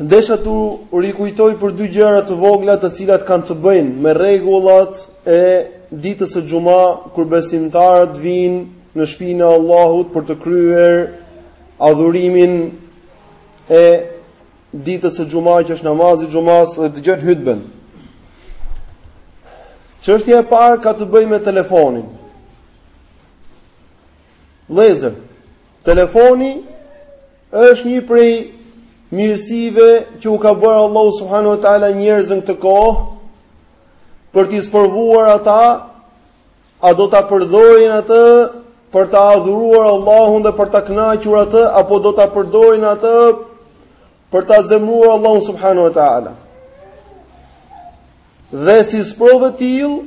Desha t'u rikujtoj për dy gjëra të vogla të cilat kanë të bëjnë me rregullat e ditës së xhuma kur besimtarët vijnë në shpinë e Allahut për të kryer adhurimin e ditës së xhuma që është namazi i xhumasë dhe dëgjojnë hutben. Çështja e parë ka të bëjë me telefonin. Vëllezër, Telefoni është një prej mirësive që u ka bërë Allahu subhanahu wa taala njerëzve në këtë kohë për t'i sprovuar ata a do ta përdorin atë për ta adhuruar Allahun dhe për ta kënaqur atë apo do ta përdorin atë për ta zemëruar Allahun subhanahu wa taala. Dhe si sprovë të tillë,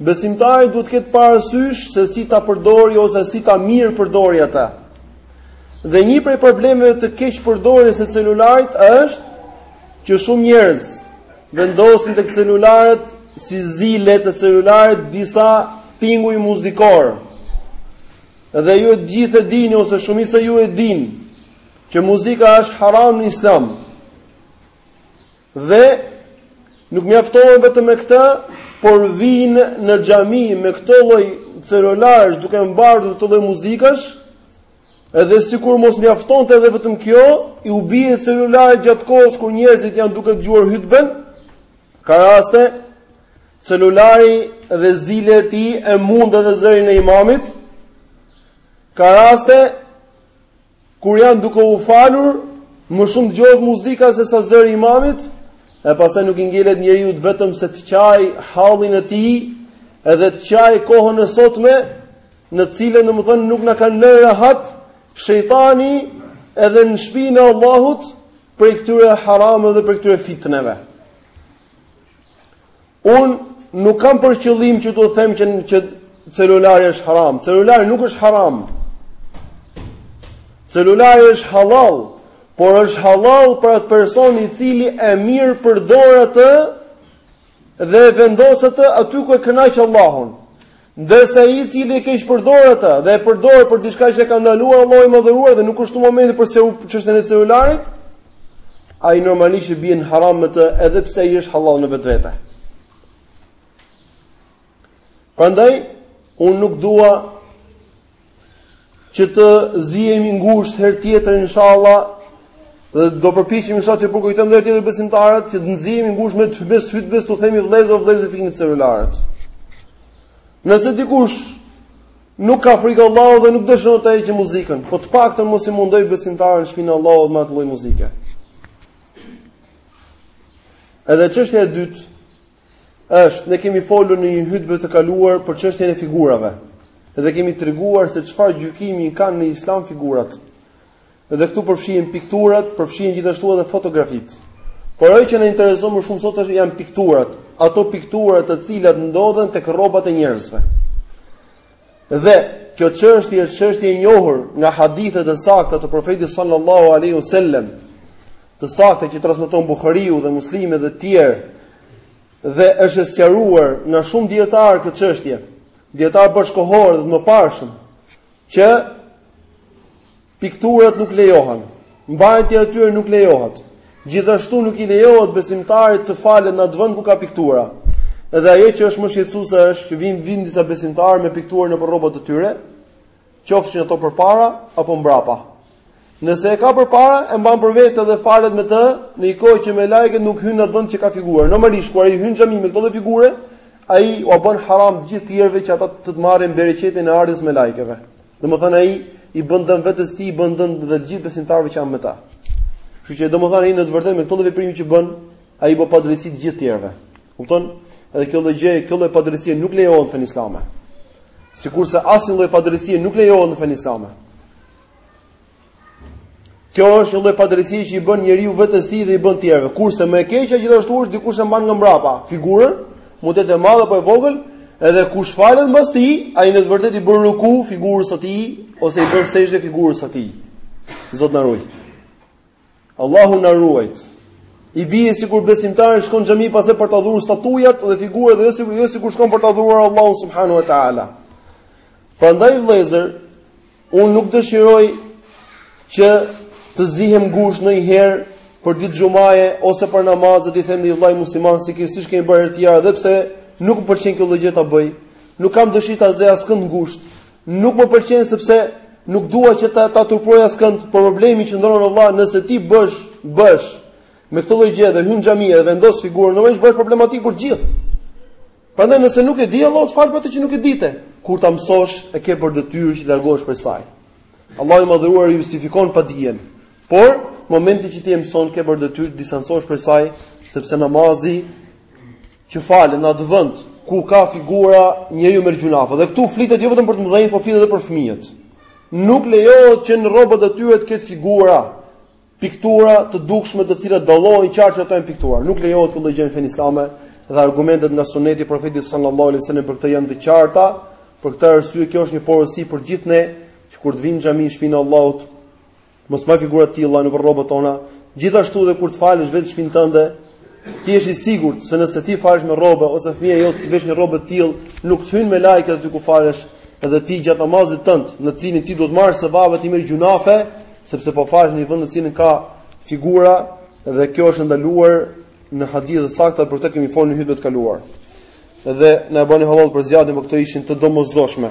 besimtari duhet të ketë parasysh se si ta përdorë ose si ta mirëpërdorë atë. Dhe një prej problemeve të keqpërdorjes së celularit është që shumë njerëz vendosin tek celularët si zile të celularit disa tinguj muzikorë. Dhe ju të gjithë e dini ose shumica juaj e dinë që muzika është haram në islam. Dhe nuk mjaftohen vetëm me këtë, por vijnë në xhami me këto lloj celularësh duke mbartur këto lloj muzikash, edhe sikur mos mjaftonte edhe vetëm kjo, iu bie celulari gjatë kohës kur njerëzit janë duke dëgjuar hutben, ka raste celulari dhe zilja e tij e mund edhe zërin e imamit. Ka raste Kur janë duke u falur, më shumë dëgjohet muzika se sa zëri i imamit, e pastaj nuk i ngelet njeriut vetëm se të qajë hallin e tij, edhe të qajë kohën e sotme, në të cilën domethënë nuk na kanë lënë rehat shejtani edhe në shpinë e Allahut prej këtyre harameve dhe prej këtyre fitneve. Unë nuk kam për qëllim që t'u them që që celulari është haram. Celulari nuk është haram. Celulari është hallall, por është hallall për atë person i cili e mirëpërdor atë dhe e vendos atë aty ku e kënaq Allahun. Ndërsa ai i cili e keqpërdor atë dhe e përdor për diçka që e ka ndaluar Allahu i madhëruar dhe nuk është këtu momenti për çështjen e celularit, ai normalisht bie në haram me të edhe pse ai është hallall në vetvete. Prandaj unë nuk dua që të mos zihemi ngushtë herë tjetër inshallah dhe do përpiqemi inshallah të përkujtojmë herë tjetër besimtarët që të zihemi ngushtë në mes hutbes t'u themi vëllezër o vëllezër fikni celularët. Nëse dikush nuk ka frikë Allahut dhe nuk dëshiron të heqë muzikën, po të paktën mos i mundojë besimtarët në shpinë e Allahut me atë lloj muzike. Edhe çështja e dytë, është ne kemi folur në një hutbë të kaluar për çështjen e figurave. Dhe kemi treguar se çfarë gjykimi kanë në Islam figurat. Dhe këtu përfshihen pikturat, përfshihen gjithashtu edhe fotografitë. Por ajo që na intereson më shumë sot është janë pikturat, ato piktura të cilat ndodhen tek rrobat e njerëzve. Dhe kjo çështje është çështje e njohur nga hadithe të sakta të profetit sallallahu alaihi wasallam, të sakta që transmeton Buhariu dhe Muslimi dhe të tjerë. Dhe është sqaruar nga shumë dijetarë kjo çështje, dijetarë bashkohorë dhe të mëparshëm, që Pikturat nuk lejohen. Mbajtja e tyre nuk lejohet. Gjithashtu nuk i lejohet besimtarit të falet në atë vend ku ka piktura. Edhe ajo që është më shqetësuese është që vin vin disa besimtarë me piktura në rrobat e tyre, qofshin ato përpara apo mbrapa. Nëse e ka përpara, e mban për vete edhe falet me të, në një kohë që melaiket nuk hyjnë në vend që ka figurë. Normalisht kur ai hyn në xhami me këtë figurë, ai u bën haram të gjithë tjerëve që ata të të marrin bereqetin e ardhjes së melaikeve. Domethënë ai i bën dëm vetes tij, i bën dëm dhe të gjithë besimtarëve që janë me ta. Kështu që domethënë ai në të vërtetë me këtë lloj veprimi që bën, ai bën padrejtësi të gjithë tjerëve. Kupton? Edhe kjo lloj gjëje, kjo lloj padrejtësie nuk lejohet në fenë islame. Sikurse asnjë lloj padrejtësie nuk lejohet në fenë islame. Kjo është një lloj padrejtësie që i bën njeriu vetes tij dhe i bën tjerëve. Kurse më e keqja gjithashtu është dikush e mban nga mbrapa figurën, mund të jetë e madhe apo e vogël, edhe kush falet mbas tij, ai në të vërtetë i bën ruku figurës së tij ose i bën sexhde figurës së tij. Zot na ruaj. Allahu na ruajt. I bie sikur besimtari shkon në xhami pastaj për t'i adhuruar statujat dhe figurat dhe jo sikur jo sikur shkon për ta adhuruar Allahun subhanahu wa taala. Prandaj vëllezër, unë nuk dëshiroj që të zihem ngushtë ndonjëherë për ditë xhumaje ose për namaze t'i them një vëllai musliman sikurse ç'kemi bërë herë të tjera edhe pse nuk më pëlqen kjo lloj gjëje ta bëj nuk kam dëshirë ta zë askënd ngushtë Nuk më pëlqen sepse nuk dua që ta ta turpëroj askënd, por problemi qëndron o vëlla, nëse ti bësh, bësh me këtë lloj gjëje dhe hyn në xhami dhe vendos figurën, do të bëhesh problematik për të gjithë. Prandaj nëse nuk e di, Allahu të fal për atë që nuk e dite. Kur ta mësosh, e ke për detyrë që të largohesh prej saj. Allahu i madhëruar justifikon padijen. Por momenti që ti e mëson, ke për detyrë të distancohesh prej saj, sepse namazi që falet në atë vend ku ka figura njeriu merr gjunafe. Dhe këtu flitet jo vetëm për të mëdhenj, por flitet edhe për fëmijët. Nuk lejohet që në rrobat e tyre të ketë figura, piktura të dukshme të cilat dallohen qartë që ato janë piktura. Nuk lejohet kjo gjë në fenë islame dhe argumentet nga suneti i profetit sallallahu alaihi wasallam për këtë janë të qarta. Për këtë arsye kjo është një porosi për gjithë ne që kur të vijmë në xhami, në shpinë e Allahut Mos mbajmë figura të tilla nëpër rrobat tona. Gjithashtu dhe kur të falesh vetë në shpinën tënde, ti je i sigurt se nëse ti falesh me rroba ose fëmija jote vesh një rrobë të tillë, nuk të hyn melaike aty ku falesh, edhe ti gjatë namazit tënd, në të cilin ti do të marrësh sevape, ti merr gjunafe, sepse po falesh në një vend në të cilin ka figura dhe kjo është ndaluar në hadithe të sakta për të kemi folur në hutben e kaluar. Dhe na e bëni hallall për zgjatjen, por këto ishin të domosdoshme.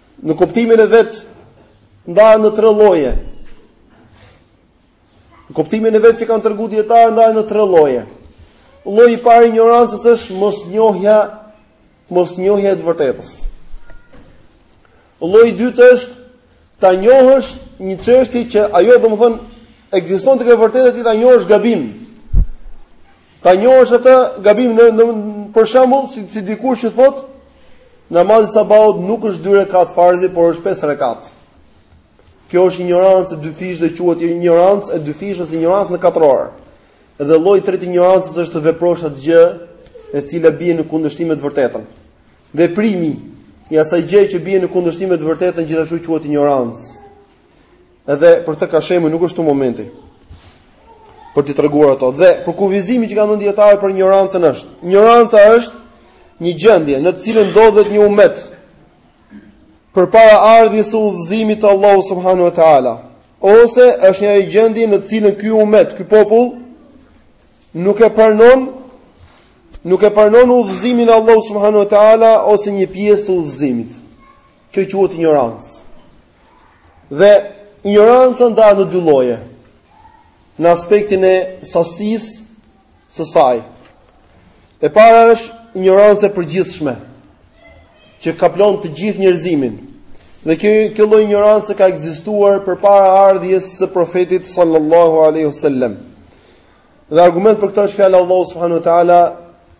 Në kuptimin e vet ndahet në tre lloje. Në kuptimin e vet që kanë treguar dijetarët ndahet në tre lloje. Lloji i parë i injorancës është mosnjohja, mosnjohja e të vërtetës. Lloji i dytë është ta njohësh një çështje që ajo domethënë ekziston tek e vërteta, ti ta njohësh gabim. Ta njohësh atë gabim në, në për shembull si, si dikush që thotë namazi i sabahut nuk është dy rekat farzi, por është pesë rekat. Kjo është injorancë e dyfishtë dhe quhet injorancë e dyfishtë ose injorancë në katror. Dhe lloji i tretë i injorancës është të veprosh atë gjë e cila bie në kundërshtim me të vërtetën. Veprimi i asaj gjëje që bie në kundërshtim me të vërtetën gjithashtu quhet injorancë. Edhe për këtë ka shembuj, nuk është këtu momenti për t'i treguar ato dhe përkufizimi që kanë dhënë dijetarët për injorancën është. Injoranca është një gjendje në të cilën ndodhet një umet përpara ardhjes së udhëzimit të Allahu subhanahu wa taala, ose është një gjendje në të cilën ky umet, ky popull nuk e pranon nuk e pranon udhëzimin e Allahu subhanahu wa taala ose një pjesë të udhëzimit. Kjo quhet injorancë. Dhe injoranca ndahet në dy lloje. Në aspektin e sasisë së saj. E para është injorancë e përgjithshme që kaplon të gjithë njerëzimin. Dhe kjo kjo lloj injorance ka ekzistuar përpara ardhjes së profetit sallallahu alaihi wasallam. Dhe argument për këtë është fjala e Allahu subhanahu wa taala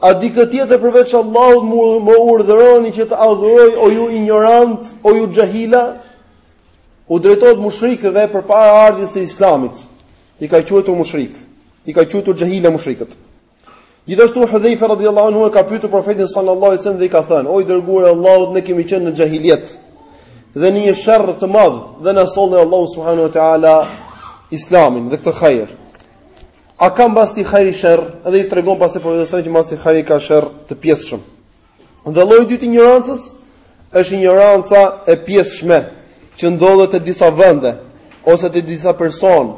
A dikë tjetër përveç Allahut më urdhëroni që të adhuroj o ju injorantë, o ju xhahila? U drejtohet mushrikëve përpara ardhjes së Islamit. I ka quajtur mushrikë, i ka quajtur xhahila mushrikët. Gjithashtu Hudhaifa radhiyallahu anhu e ka pyetur profetin sallallahu alaihi wasallam dhe i ka thënë: "O i dërguar i Allahut, ne kemi qenë në xhahiliet dhe në një sherr të madh dhe na solli Allahu subhanahu wa taala Islamin dhe këtë hajër." A ka mbas këtij hajri sherr? Edhe i tregon pastaj Profeti sallallahu alaihi wasallam që mbas këtij hajri ka sherr të pjesshëm. Dhe lloji i dytë i injorancës është injoranca e pjesshme që ndodhet te disa vende ose te disa person,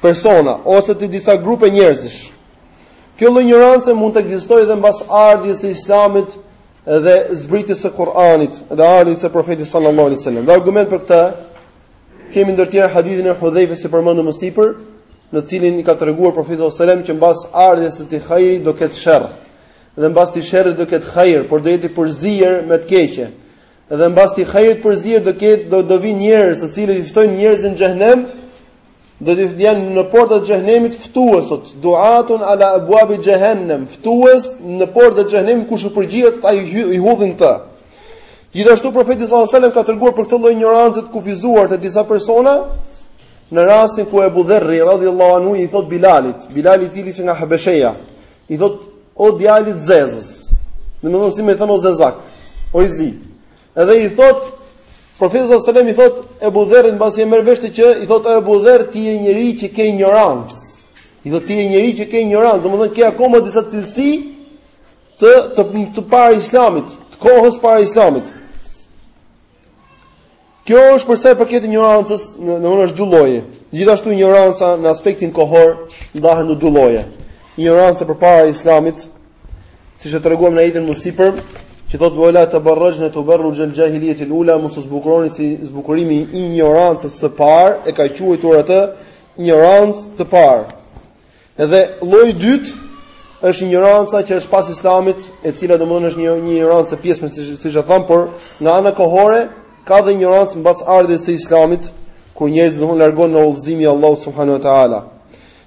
persona ose te disa grupe njerëzish. Kjo lloj injorance mund të ekzistojë edhe mbas ardhjes së Islamit dhe zbritjes së Kur'anit dhe ardhjes së Profetit sallallahu alaihi wasallam. Dhe argument për këtë Kemi ndër të tjera hadithin e Hudhejfës që përmendëm më sipër, në të cilin i ka treguar profeti sallallahu alajhi wasallam që mbas ardhjes së këtij hajrit do ketë sherr. Dhe mbas këtij sherrit do ketë hajr, por do jetë i përzier me të keqe. Dhe mbas këtij hajrit përzier do ketë do do vijnë njerëz, të cilët i ftojnë njerëzit në xhehenem, Do të jenë në portat e xhehenemit ftuesët, duatun ala abwabi xhehenem, ftues në portat e xhehenemit kush u përgjigjet e hudhin në të. Gjithashtu profeti sallallahu alajhi wasallam ka treguar për këtë lloj injorance të kufizuar te disa persona në rastin kur Ebu Dherri radhiyallahu anhu i thot Bilalit, Bilali i cili ishte nga Habesheja, i thot o djali i zezës. Domethënë si me i thënë o zezak, o i zi. Edhe i thot Profeti sallallahu alajhi wasallam i thot Ebu Dherrit mbasi e merr vesh këtë që i thot Ebu Dherr ti je njeri që ke injorancë. I thot ti je njeri që ke injorancë, domethënë ke akoma disa cilësi të të të para islamit, të kohës para islamit. Kjo është përsa i përket injorancës, në në këto dy lloje. Gjithashtu injoranca në aspektin kohor ndahet në dy lloje. Injoranca përpara islamit, Siç e treguam në ajetin më sipër, që thotë ve la teberrexhne teberruxhel xhahilijetil ula mos u zbukuroni si zbukurimi i injorancës së parë e ka quajtur atë injorancë të parë. Edhe lloji i dytë është injoranca që është pas islamit, e cila domethënë është një një injorancë e pjesshme si siç e thamë, por nga ana kohore ka dhe injorancë mbas ardhjes së islamit, kur njerëzit domethënë largohen nga udhëzimi i Allahut subhanehu ve teala.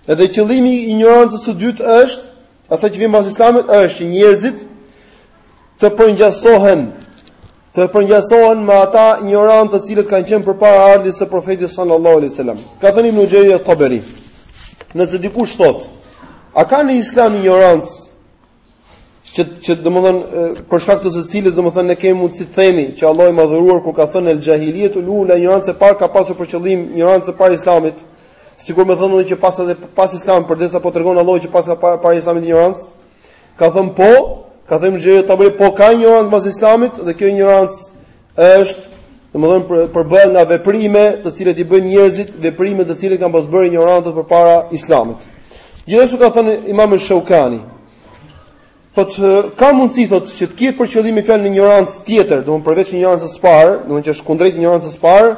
Edhe qëllimi i injorancës së dytë është Asaj që vjen pas Islamit është që njerëzit të përngjasohen të përngjasohen me ata injorantë të cilët kanë qenë përpara ardhjes së profetit sallallahu alaihi wasallam. Ka thënë Ibn Xherir et-Taberi. Nëse dikush thotë, a ka në Islam injorancë që që domthon për shkak të së cilës domthon ne kemi mundësi të themi që Allahu i madhëruar kur ka thënë el xhahilijetul ula injoranca e parë ka pasur për qëllim injorancën e para islamit Sikur me thënë që paska edhe pas Islamit, përderisa po tregon Allahu që paska para, para Islamit injorancë, ka thënë po, ka thënë Xherir Taberi po ka injorancë pas Islamit dhe kjo injorancë është domethënë për, për bëhet nga veprime të cilat i bëjnë njerëzit, veprime të cilat kanë pas bërë injorantët përpara Islamit. Gjithashtu ka thënë Imam Shaukani, Thotë, ka mundësi thotë që të ketë për qëllim fjalën injorancë tjetër, domthonë përveç injorancës së parë, domthonë që është kundrejt injorancës së parë,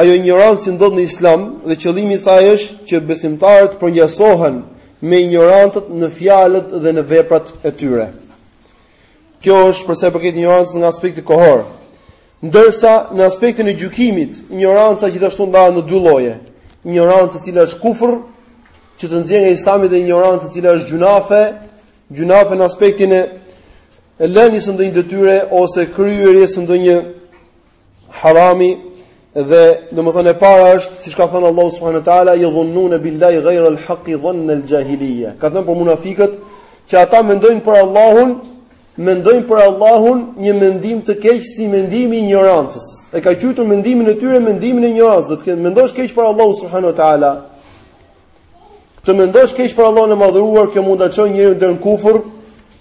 ajo injorancë që ndodh në Islam dhe qëllimi i saj është që besimtarët të përngjasohen me injorantët në fjalët dhe në veprat e tyre. Kjo është përsa i përket injorancës nga aspekti kohor. Ndërsa në aspektin e gjykimit, injoranca gjithashtu ndahet në dy lloje. Injoranca e cila është kufër, që të nxjerr nga Islami dhe injoranca e cila është gjunafe, Gjunafe në aspektin e e lënies së ndonjë detyre ose kryerjes së ndonjë harami dhe domethënë e para është siç ka thënë Allahu subhanahu wa taala yadhunnuna billahi ghayra al-haqqi dhanna al-jahiliya. Ka thënë për munafiqët që ata mendojnë për Allahun, mendojnë për Allahun një mendim të keq si mendimi i injorancës. E ka quajtur mendimin e tyre mendimin e injorancës, do të thotë të mendosh keq për Allahun subhanahu wa taala. Të mendosh keq për Allahun e madhëruar, kjo mund ta çojë njeriun deri në kufër,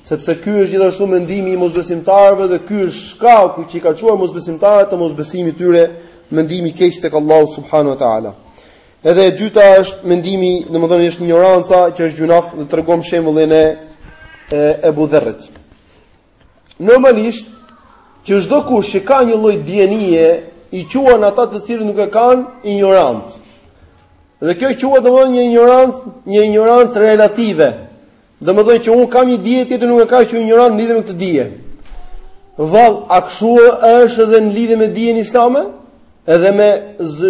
sepse ky është gjithashtu mendimi i mosbesimtarëve dhe ky është shkaku që i ka çuar mosbesimtarët te mosbesimi i tyre, mendimi i keq tek Allahu subhanahu wa taala. Edhe e dyta është mendimi, domethënë është injoranca që është gjunaf dhe tregon shembullin e Ebu Dherrit. Normalisht që çdo kush që ka një lloj dijenie i quan ata të cilët nuk e kanë injorantë. Dhe kjo quhet domethënë një injorancë, një injorancë relative. Domethënë që un kam një dije, tjetri nuk e ka, quhet injorant në lidhje me këtë dije. Vallë, a kështu është edhe në lidhje me dijen islame? edhe me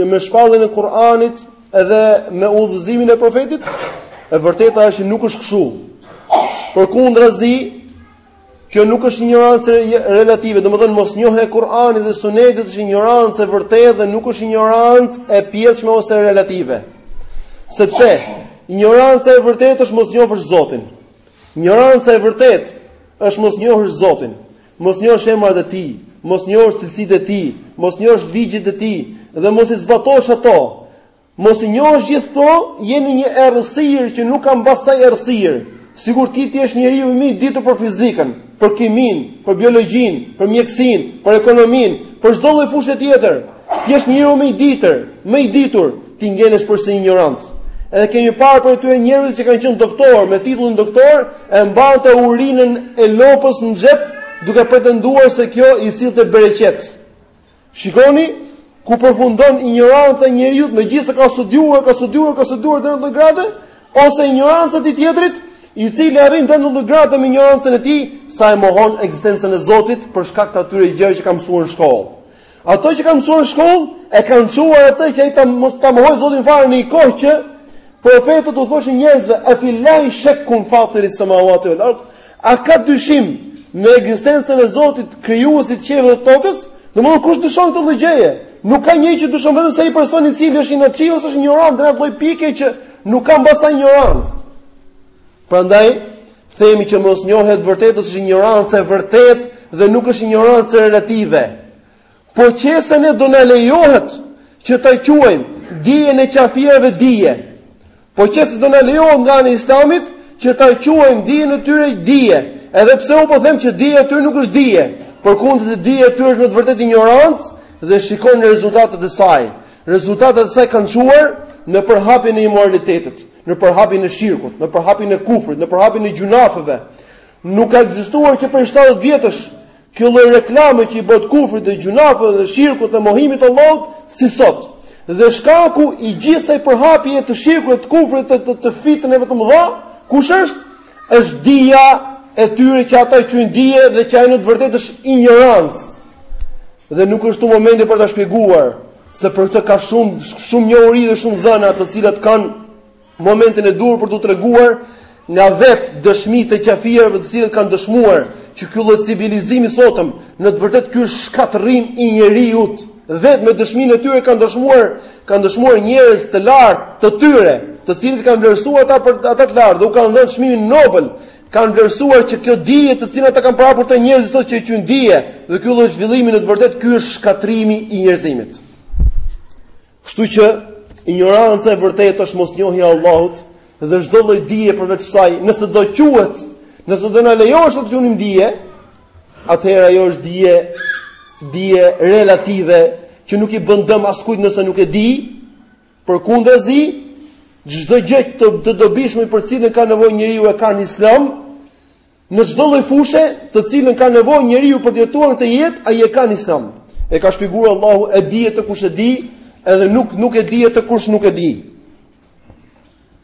me shpalljen e Kur'anit, edhe me udhëzimin e profetit, e vërteta është që nuk është kështu. Përkundrazi, kjo nuk është injorancë relative, domethënë mosnjohja e Kur'anit dhe Sunetit është injorancë e vërtetë dhe nuk është injorancë e pjesshme ose relative. Sepse injoranca e vërtetë është mos njohësh Zotin. Injoranca e vërtetë është mos njohësh Zotin. Mos njohësh emrat e tij, mos njohësh cilësitë e tij, mos njohësh ligjet e tij dhe mos i zbatosh ato. Mos i njohësh gjithë këto, je në një errësirë që nuk ka mbas saj errësirë. Sikur ti të jesh njeriu më i ditur për fizikën, për kiminë, për biologjinë, për mjekësinë, për ekonominë, për çdo lloj fushe tjetër. Të jesh njeriu më i ditur, më i ditur, Ti ngelesh përsëri injorant. Edhe kemi parë prej atyre njerëz që kanë qenë doktor me titullin doktor, e mbante urinën e lopës në xhep, duke pretenduar se kjo i sillte bereqet. Shikoni ku përfundon injoranca e njeriut, megjithëse ka studiuar, ka studiuar, ka studiuar deri në gradë, ose injoranca e tjetrit, i cili arrin deri në atë gradë me injorancën e tij, sa e mohon ekzistencën e Zotit për shkak të atyre gjërave që ka mësuar në shkollë. Ato që kanë mësuar në shkollë e kanë çuar atë që ai ta mos ta mohoj Zotin fare në një kohë që profetët u thoshin njerëzve, "A fi laj shakun fatiri samawati wal ard?" A ka dyshim në ekzistencën e Zotit, krijuesit të qiellit dhe tokës? Domthonë kush dyshon këtë lloj gjëje? Nuk ka njeri që dyshon vetëm se ai person i cili është inatçi ose është injorant, deri në atë lloj pike që nuk ka mbasa injorancë. Prandaj themi që mosnjohja e të vërtetës është injorancë e vërtetë dhe nuk është injorancë relative. Po qe se ne do na lejohet që ta quajmë dijen e qafirëve dije. Po qe se do na lejohet nga ana e Islamit që ta quajmë dijen e tyre dije, edhe pse unë po them që dija e tyre nuk është dije, përkundrazi dija e tyre është në të vërtetë injorancë dhe shikoni rezultatet e saj. Rezultatet e saj kanë çuar në përhapjen e imoralitetit. në përhapjen e shirkut, në përhapjen e kufrit, në përhapjen e gjynafeve. Nuk ka ekzistuar që prej 70 vjetësh kjo lloj reklame që i bëhet kufrit dhe gjynafeve dhe shirkut dhe mohimit të Allahut si sot. Dhe shkaku i gjithë kësaj përhapje të shirkut të kufrit të, të, të fitneve të mëdha, kush është? Është dija e tyre që ata e quajnë dije dhe që ajo në të vërtetë është injorancë. Dhe nuk është këtu momenti për ta shpjeguar. Se për këtë ka shumë shumë njohuri dhe shumë të dhëna të cilat kanë momentin e duhur për t'u treguar nga vetë dëshmitë e qafirëve të cilët kanë dëshmuar që ky lloj civilizimi i sotëm në të vërtetë ky është shkatërrim i njeriut vetë me dëshminë e tyre kanë dëshmuar kanë dëshmuar njerëz të lartë të tyre të cilët i kanë vlerësuar ata për ata të lartë dhe u kanë dhënë çmimin Nobel kanë vlerësuar që kjo dije të cilën ata kanë përhapur te njerëzit sot që e quajnë dije dhe ky lloj zhvillimi në të vërtetë ky është shkatërrimi i njerëzimit. Kështu që injoranca e vërtetë është mosnjohja e Allahut dhe çdo lloj dije përveç saj, nëse do quhet, nëse do na lejohet ta quanim dije, atëherë ajo është dije dije relative që nuk i bën dëm askujt nëse nuk e di, Përkundrazi, çdo gjë të, të dobishme për cilën ka nevojë njeriu e ka në Islam, në çdo lloj fushe, të cilën ka nevojë njeriu për të jetuar në këtë jetë, ai e ka në Islam. E ka shpjeguar Allahu, e di atë kush e di, edhe nuk nuk e di atë kush nuk e di.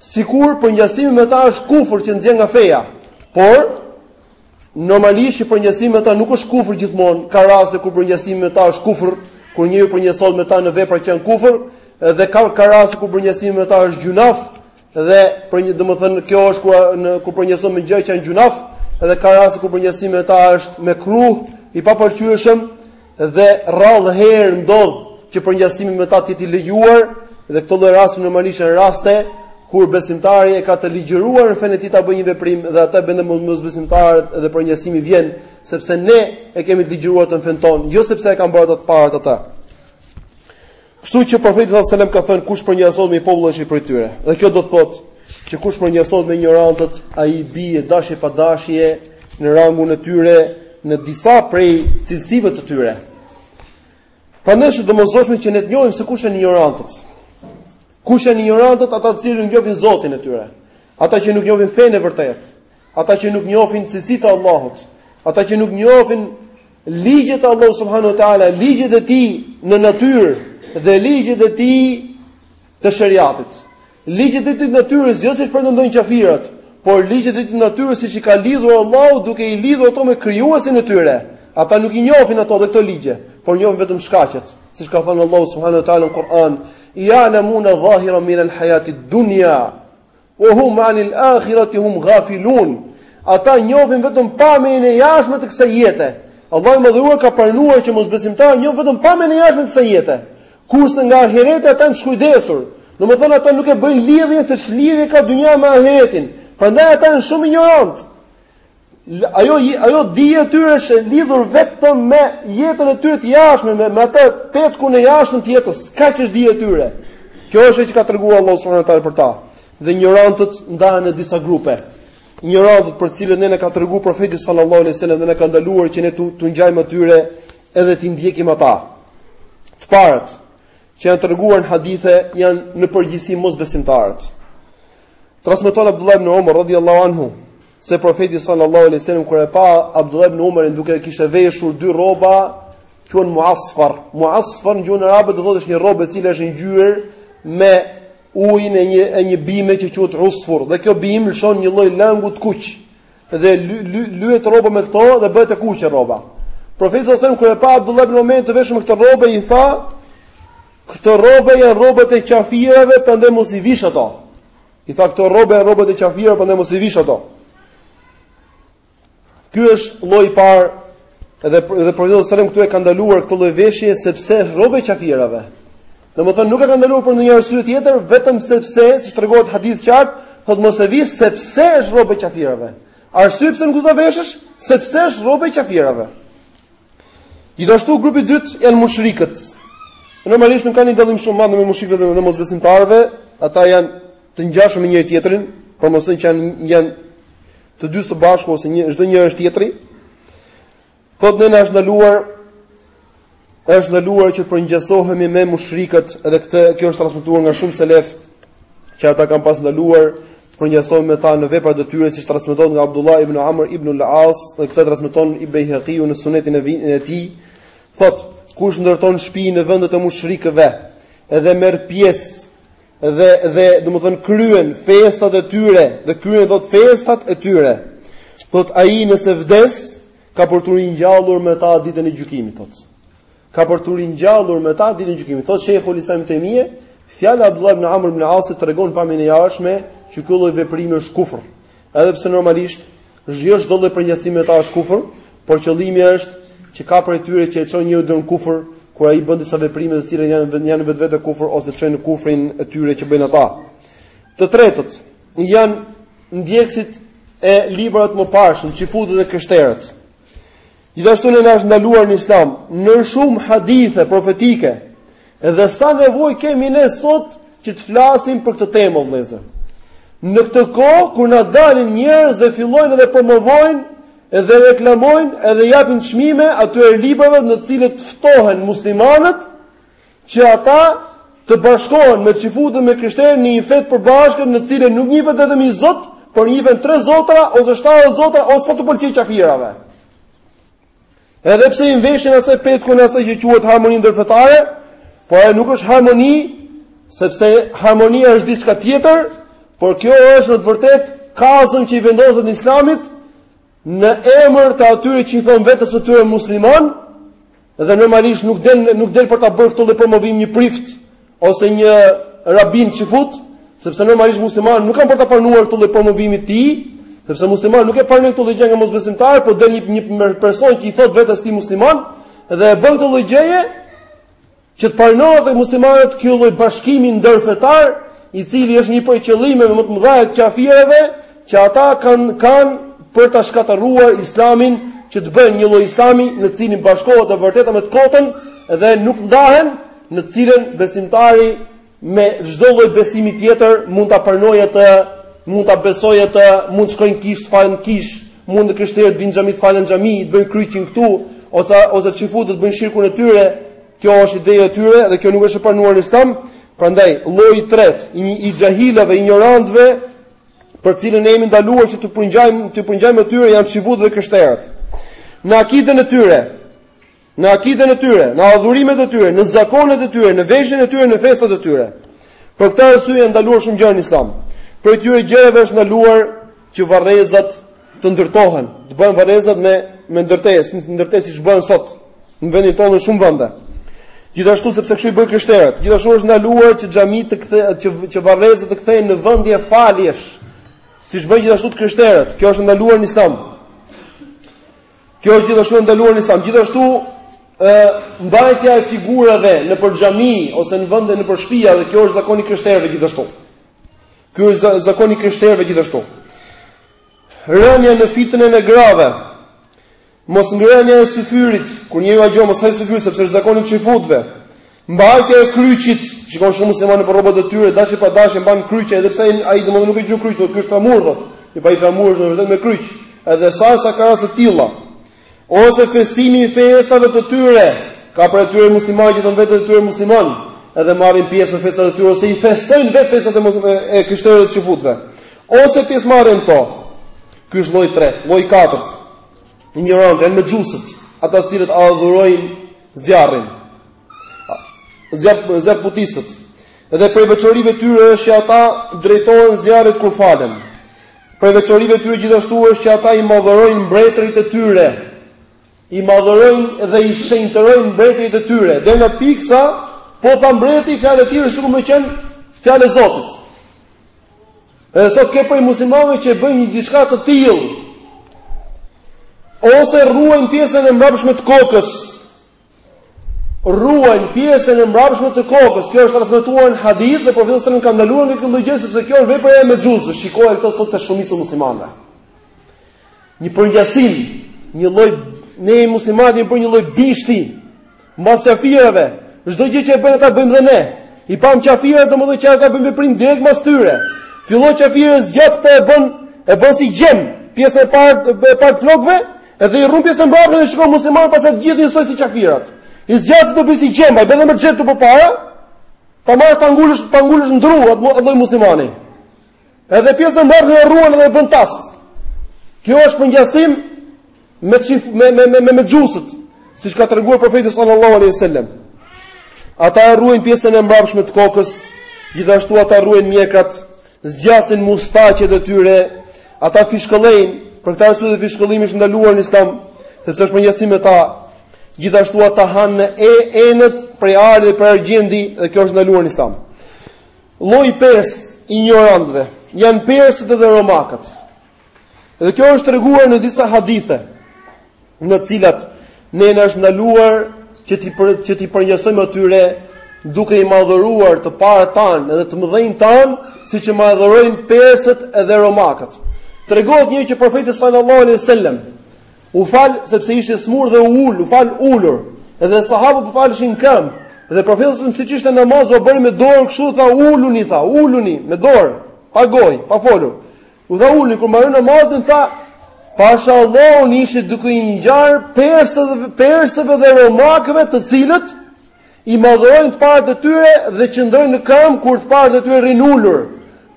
Sikur përngjasimi me ta është kufër që nxjerr nga feja, por normalisht që përngjasimi me ta nuk është kufër gjithmonë, ka raste kur përngjasimi me ta është kufër, kur njeriu përngjason me ta në vepra që janë kufër, dhe ka ka raste kur përngjasimi me ta është gjynaf dhe për një domethënë kjo është kur në kur përngjason me gjëra që janë gjynaf dhe ka raste kur përngjasimi me ta është mekruh i papëlqyeshëm Dhe rrallë herë ndodh që përngjasimi me ta të jetë i lejuar dhe këto lloj raste normalisht janë raste kur besimtari e ka të ligjëruar në fenë e tij ta bëjë një veprim dhe atë e bëjnë edhe mosbesimtarët dhe përngjasimi vjen sepse ne e kemi të ligjëruar në fenë tonë, jo sepse e kanë bërë ato të parët ata. Kështu që Profeti sallallahu alajhi wasallam ka thënë kush përngjasohet me një popull është prej tyre. Dhe kjo do të thotë që kush përngjasohet me injorantët, ai bie dashje pa dashje në rangun e tyre në disa prej cilësive të tyre. Prandaj është e domosdoshme që ne të njohim se kush janë injorantët. Kush janë injorantët ata të cilët nuk njohin Zotin e tyre, ata që nuk njohin fenë e vërtetë, Ata që nuk njohin cilësitë e Allahut, ata që nuk njohin ligjet e Allahut subhanahu wa taala, ligjet e tij në natyrë dhe ligjet e tij të sheriatit. Ligjet e tij të natyrës jo siç pretendojnë qafirat, por ligjet e tij të natyrës siç i ka lidhur Allahu duke i lidhur ato me krijuesin e tyre. Ata nuk i njohin ato dhe këto ligje, por njohin vetëm shkaqet, siç ka thënë Allahu subhanahu wa taala në Kur'an, "Ya lamuna zahiran min al-hayati ad-dunya Wa hum anil akhirati hum ghafilun. Ata njohin vetëm pamjen e jashtme të kësaj jete. Allahu i Madhëruar ka pranuar që mosbesimtarët njohin vetëm pamjen e jashtme të kësaj jete. Kurse nga ahireti ata janë të shkujdesur. Domethënë ata nuk e bëjnë lidhjen se ç'lidhje ka dynja me ahiretin. Prandaj ata janë shumë injorantë. Ajo ajo dije e tyre është e lidhur vetëm me jetën e tyre të jashtme, me, me atë petkun e jashtëm të jetës. Kaq është dija e tyre. Kjo është ajo që ka treguar Allahu subhanahu wa taala për ta. Dhe injorantët ndahen në disa grupe. Injorantët për të cilët ne na ka treguar profeti sallallahu alaihi wasallam dhe na ka ndaluar që ne t'u, t'u ngjajmë atyre edhe t'i ndjekim ata. Të parët që janë treguar në hadithe janë në përgjithësi mosbesimtarët. Transmeton Abdullah ibn Umar radhiyallahu anhu se profeti sallallahu alaihi wasallam kur e pa Abdullah ibn Umarin duke kishte veshur dy rroba quhen muasfar. Muasfar në gjuhën arabe do të thotë është një rrobë e cila është ngjyer me ujin e një e një bime që quhet usfur dhe kjo bimë lëshon një lloj lëngu të kuq dhe lyhet rroba me këtë dhe bëhet e kuqe rroba. Profeti sallallahu alaihi wasallam kur e pa Abdullah ibn Umarin të veshur me këtë rrobë i tha Këto rroba janë rrobat e qafirave, prandaj mos i vish ato. I tha këto rroba janë rrobat e qafirave, prandaj mos i vish ato. Ky është lloji i parë edhe edhe profeti sallallahu këtu e ka ndaluar këtë lloj veshje sepse është rrobë e qafirave. Domethënë nuk e ka ndaluar për ndonjë arsye tjetër, vetëm sepse siç tregohet në hadith qartë, thotë mos e vish sepse është rrobë e qafirave. Arsyeja pse nuk do ta veshësh? Sepse është rrobë e qafirave. Gjithashtu grupi i dytë janë mushrikët. Normalisht nuk kanë një dallim shumë madh me mushrikët dhe me mosbesimtarëve, ata janë të ngjashëm me njëri tjetrin, por mos me thënë që janë janë të dy së bashku ose një çdo njëri është tjetri. Po ne na është ndaluar është ndaluar që të përngjasohemi me mushrikët, edhe këtë kjo është transmetuar nga shumë selef që ata kanë pas ndaluar përngjasohemi me ta në veprat e tyre siç transmetohet nga Abdullah ibn Amr ibn al-As dhe këtë transmeton Bejhekiu në sunetin e, e tij thot kush ndërton shtëpi në vendet e mushrikëve dhe merr pjesë dhe dhe domethën kryen festat e tyre dhe kryen thot festat e tyre thot ai nëse vdes ka për t'u ringjallur me ta ditën e gjykimit thot ka për t'u ringjallur me ta ditën e gjykimit. Thotë Shejhul Islam ibn Tejmije, fjala Abdullah ibn Amr ibn al-As tregon pamjen e jashtme që ky lloj veprimi është kufër. Edhe pse normalisht jo çdo lloj përngjasimi me ta është kufër, por qëllimi është që ka prej tyre që e çon njeriun në kufër kur ai bën disa veprime të cilat janë janë vetvete kufër ose çojnë në kufrin e tyre që bëjnë ata. Të tretët janë ndjekësit e librave të mëparshëm, çifutët dhe krishterët. Gjithashtu ne na është ndaluar në Islam në shumë hadithe profetike. Edhe sa nevojë kemi ne sot që të flasim për këtë temë vëllezër. Në këtë kohë kur na dalin njerëz dhe fillojnë edhe promovojnë edhe reklamojnë edhe japin çmime atyre librave në të cilët ftohen muslimanët, Që ata të bashkohen me çifutët dhe me krishterët në një fe të përbashkët në të cilën nuk njifet vetëm një Zot, por njifen tre zotra ose 70 zotra ose sa t'i pëlqejë qafirave. Edhe pse i veshin asaj petkun asaj që quhet harmoni ndërfetare, por ajo nuk është harmoni, sepse harmonia është diçka tjetër, por kjo është në të vërtetë kazëm që i vendoset Islamit, në emër të atyre që i thonë vetes së tyre musliman dhe normalisht nuk del nuk del për ta bërë këtë lloj promovim një prift ose një rabin çifut, sepse normalisht muslimanët nuk kanë për ta pranuar këtë lloj promovimi të tij, sepse muslimanët nuk e pranojnë këtë lloj gjë nga mosbesimtarë, por del një, një person që i thotë vetes së tij musliman dhe e bën këtë lloj gjëje Që të pranohet tek muslimanët ky lloj bashkimi ndërfetar, i cili është një prej qëllimeve më të mëdha të qafirave, që ata kanë kanë për ta shkatërruar Islamin, që të bëjnë një lloj Islami në të cilin bashkohet e vërteta me të kotën dhe nuk ndahen, në të cilën besimtari Me çdo lloj besimi tjetër mund ta pranojë atë, mund ta besojë atë, mund të shkojnë kish, të falen kish, mund të krishterët vinë xhami të falen xhami, të bëjnë kryqin këtu, ose ose çifutët bëjnë shirkun e tyre. Kjo është ideja e tyre dhe kjo nuk është e pranuar në Islam. Prandaj, lloji i tretë i i xhahilëve, injorantëve, për cilën ne jemi ndaluar që të përngjajmë, të përngjajmë me tyre janë çifutët dhe krishterët. Në akiden e tyre, në akiden e tyre, në adhurimet e tyre, në zakonet e tyre, në veshjen e tyre, në festat e tyre. Për këtë arsye janë ndaluar shumë gjëra në Islam. Prej këtyre gjërave është ndaluar që varrezat të ndërtohen, të bëhen varrezat me me ndërtesë, me ndërtesë siç bëhen sot në vendin tonë në shumë vende. Gjithashtu sepse kështu i bëjnë krishterët. Gjithashtu është ndaluar që xhamitë të kthehet që që varrezat të kthehen në vende faljesh. Siç bëjnë gjithashtu të krishterët. Kjo është ndaluar në Islam. Kjo është gjithashtu ndaluar në Islam. Gjithashtu, ë mbajtja e figurave nëpër xhami ose në vende nëpër shtëpi, edhe kjo është zakon i krishterëve gjithashtu. Ky është zakon i krishterëve gjithashtu. Rënia në fitnen e grave. Mos ngrënia e syfyrit, kur njeriu agjëron mos hajë syfyr sepse është zakon i çifutëve. Mbajtja e kryqit, shikon shumë muslimanë nëpër rrobat e tyre, dashje pa dashje mbajnë kryqe, edhe pse ai domethënë nuk e quan kryq, thotë ky është flamur thotë. Po ai flamur është vetëm me kryq. Edhe sa sa ka raste të tilla. Ose festimi i festave të tyre, ka prej atyre muslimanë që i thonë vetes tyre muslimanë, edhe marrin pjesë në festat e tyre ose i festojnë vetë festat e mos e krishterëve të çifutëve. Ose pjesëmarrja në to. Ky është lloji 3, lloji 4. I injorantëve janë mexhusët, ata të cilët adhurojnë zjarrin. Zjarr zjarrputistët. Dhe prej veçorive tyre është që ata i drejtohen zjarrit kur falen. Prej veçorive tyre gjithashtu është që ata i madhërojnë mbretërit e tyre. I madhërojnë dhe i shenjtërojnë mbretërit e tyre. Deri në pikë sa po tha mbreti fjala e tij sikur me qenë fjala e Zotit. Edhe sot ke prej muslimanëve që bëjnë një diçka të tillë. Ose rruajnë pjesën e mbrapshme të kokës. Rruajnë pjesën e mbrapshme të kokës. Kjo është transmetuar në hadith dhe profeti sallallahu alajhi wasallam ka ndaluar nga kjo gjë sepse kjo është vepër e mexhusëve. Shikoje këtë sot te shumica e muslimanëve. Një përngjasim, një lloj ne muslimanët jemi bërë një lloj bishti Mbas qafirëve, çdo gjë që e bëjnë ata bëjmë dhe ne. I pam qafirat, domethënë që ata bëjnë një veprim direkt mbas tyre. Fillojnë qafirat zgjat këtë e bën, e bën si gjemb, pjesën e parë e parë të flokëve, edhe i rruan pjesën e mbrapme dhe shikon muslimanët pastaj gjithë njësoj si qafirat. I zgjat e bën si gjemb, ai bën më xhet të përpara. Ta marrësh ta ngulësh, ta ngulësh në dru atë lloj muslimani. Edhe pjesë e marrë e rruan dhe bën tas. Kjo është përngjasim me, qif, me, me, me, me, mexhusët, siç ka treguar profeti sallallahu alaihi sallam. Ata e rruajnë pjesën e mbrapshme të kokës, gjithashtu ata rruajnë mjekrat, zgjasin mustaqet e tyre, ata fishkëllejnë, për këtë arsye dhe fishkëllimi është ndaluar në islam, sepse është përngjasim me ta, gjithashtu ata hanë në enët prej ari dhe prej argjendi, dhe kjo është ndaluar në islam. Lloji i pestë i injorantëve janë persët dhe romakët. Dhe kjo është treguar në disa hadithe, në të cilat ne na është ndaluar që t'i për, që t'i përngjasojmë atyre duke i madhëruar të parët tanë dhe të mëdhenjtë tanë, siç i madhërojnë persët dhe romakët. Tregohet një që profeti sallallahu alaihi wasallam U fal sepse ishte smur dhe u ul, u fal ulur. Edhe sahabët po faleshin në këmbë. Dhe profeti sa siç ishte në namaz ua bëri me dorë kështu tha uluni tha, uluni me dorë, pa gojë, pa folur. U tha uluni, kur mbaroi namazin tha Pasha Allahun ishit duke i ngjarë persëve, persëve dhe romakëve të cilët I madhërojnë të parët e tyre dhe qëndrojnë në këmbë kur të parët e tyre rrinë ulur.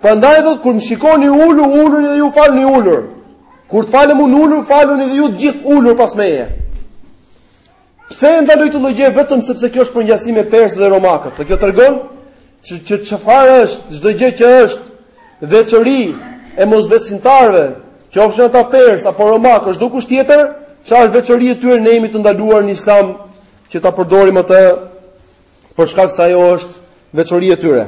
Prandaj thotë kur më shikoni ulur, uluni dhe ju falni ulur. Kur të falem unë ulur, faluni dhe ju të gjithë ulur pas meje. Pse e ndaloi këtë lloj gjëje vetëm sepse kjo është përngjasim me persët dhe romakët. Dhe kjo tregon që që çfarë është, çdo gjë që është veçori e mosbesimtarëve, qofshin ata pers apo romakë, e çdokush tjetër, çfarë është veçori e tyre ne jemi të ndaluar në Islam që ta përdorim atë për shkak se ajo është veçori e tyre.